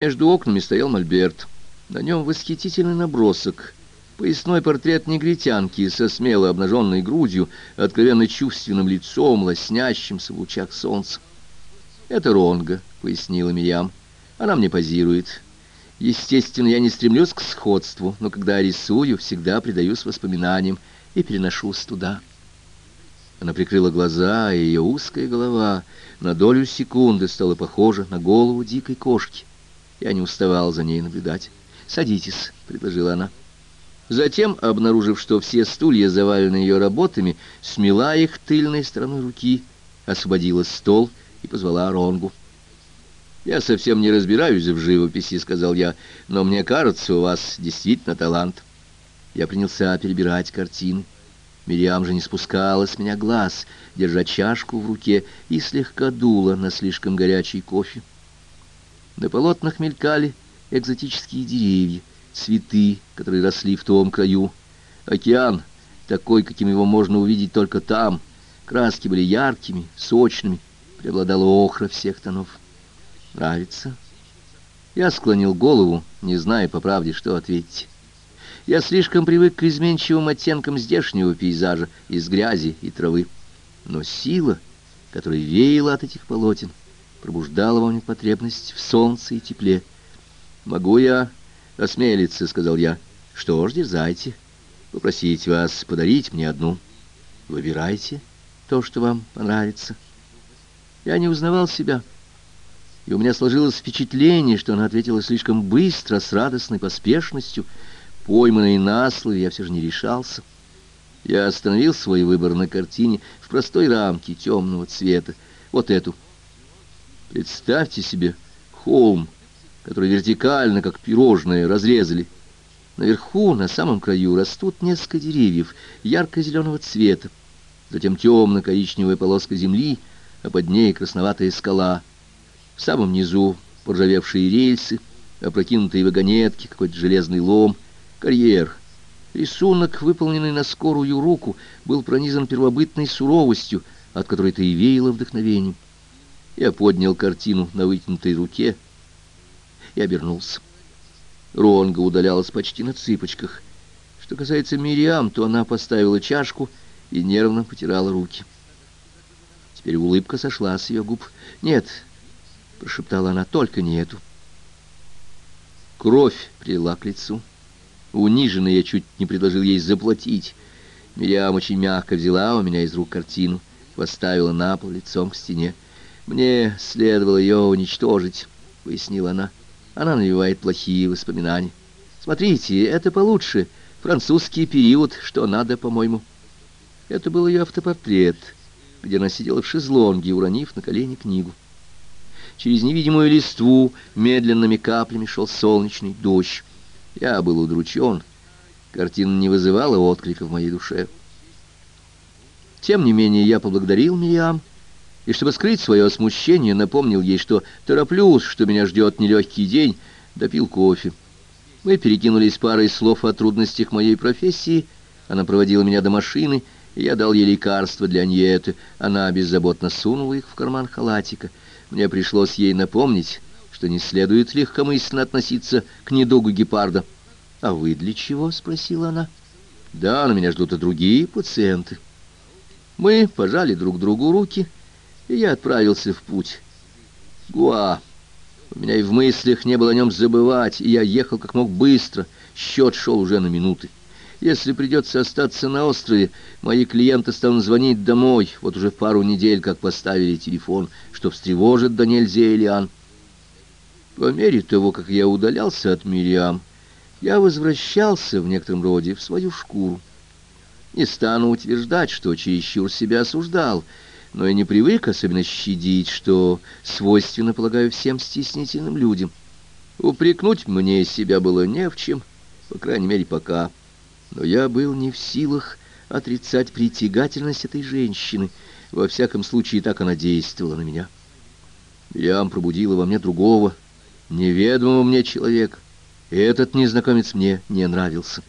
Между окнами стоял мольберт. На нем восхитительный набросок. Поясной портрет негритянки со смело обнаженной грудью, откровенно чувственным лицом, лоснящимся в лучах солнца. «Это Ронга», — пояснила Миям. «Она мне позирует. Естественно, я не стремлюсь к сходству, но когда рисую, всегда предаюсь воспоминаниям и переношусь туда». Она прикрыла глаза, и ее узкая голова на долю секунды стала похожа на голову дикой кошки. Я не уставал за ней наблюдать. «Садитесь», — предложила она. Затем, обнаружив, что все стулья завалены ее работами, смела их тыльной стороной руки, освободила стол и позвала Ронгу. «Я совсем не разбираюсь в живописи», — сказал я, — «но мне кажется, у вас действительно талант». Я принялся перебирать картины. Мириам же не спускала с меня глаз, держа чашку в руке и слегка дула на слишком горячий кофе. На полотнах мелькали экзотические деревья, цветы, которые росли в том краю. Океан, такой, каким его можно увидеть только там. Краски были яркими, сочными, преобладала охра всех тонов. Нравится? Я склонил голову, не зная по правде, что ответить. Я слишком привык к изменчивым оттенкам здешнего пейзажа из грязи и травы. Но сила, которая веяла от этих полотен, пробуждала во мне потребность в солнце и тепле. «Могу я осмелиться?» — сказал я. «Что ж, дерзайте. Попросить вас подарить мне одну. Выбирайте то, что вам понравится». Я не узнавал себя, и у меня сложилось впечатление, что она ответила слишком быстро, с радостной поспешностью. Пойманный на слове я все же не решался. Я остановил свой выбор на картине в простой рамке темного цвета. Вот эту — Представьте себе холм, который вертикально, как пирожное, разрезали. Наверху, на самом краю, растут несколько деревьев ярко-зеленого цвета. Затем темно-коричневая полоска земли, а под ней красноватая скала. В самом низу поржавевшие рельсы, опрокинутые вагонетки, какой-то железный лом, карьер. Рисунок, выполненный на скорую руку, был пронизан первобытной суровостью, от которой-то и веяло вдохновением. Я поднял картину на вытянутой руке и обернулся. Ронга удалялась почти на цыпочках. Что касается Мириам, то она поставила чашку и нервно потирала руки. Теперь улыбка сошла с ее губ. «Нет», — прошептала она, — «только не эту». Кровь прилила к лицу. Униженный я чуть не предложил ей заплатить. Мириам очень мягко взяла у меня из рук картину, поставила на пол лицом к стене. «Мне следовало ее уничтожить», — пояснила она. «Она навевает плохие воспоминания. Смотрите, это получше. Французский период, что надо, по-моему». Это был ее автопортрет, где она сидела в шезлонге, уронив на колени книгу. Через невидимую листву медленными каплями шел солнечный дождь. Я был удручен. Картина не вызывала отклика в моей душе. Тем не менее, я поблагодарил Мириам, и, чтобы скрыть свое смущение, напомнил ей, что тороплюсь, что меня ждет нелегкий день, допил кофе. Мы перекинулись парой слов о трудностях моей профессии, она проводила меня до машины, и я дал ей лекарства для Ньеты. Она беззаботно сунула их в карман халатика. Мне пришлось ей напомнить, что не следует легкомысленно относиться к недугу гепарда. «А вы для чего?» — спросила она. «Да, на меня ждут и другие пациенты». Мы пожали друг другу руки — и я отправился в путь. Гуа. У меня и в мыслях не было о нем забывать, и я ехал как мог быстро. Счет шел уже на минуты. Если придется остаться на острове, мои клиенты станут звонить домой. Вот уже пару недель как поставили телефон, что встревожит да нельзя Элиан. По мере того, как я удалялся от Мириам, я возвращался в некотором роде в свою шкуру. Не стану утверждать, что чересчур себя осуждал — но я не привык особенно щадить, что свойственно, полагаю, всем стеснительным людям. Упрекнуть мне себя было не в чем, по крайней мере, пока. Но я был не в силах отрицать притягательность этой женщины. Во всяком случае, так она действовала на меня. Мириам пробудила во мне другого, неведомого мне человека. И этот незнакомец мне не нравился.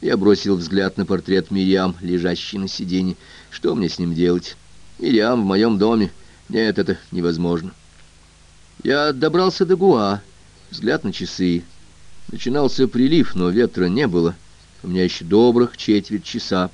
Я бросил взгляд на портрет Мириам, лежащий на сиденье. Что мне с ним делать? Мириам в моем доме. Нет, это невозможно. Я добрался до Гуа, взгляд на часы. Начинался прилив, но ветра не было. У меня еще добрых четверть часа.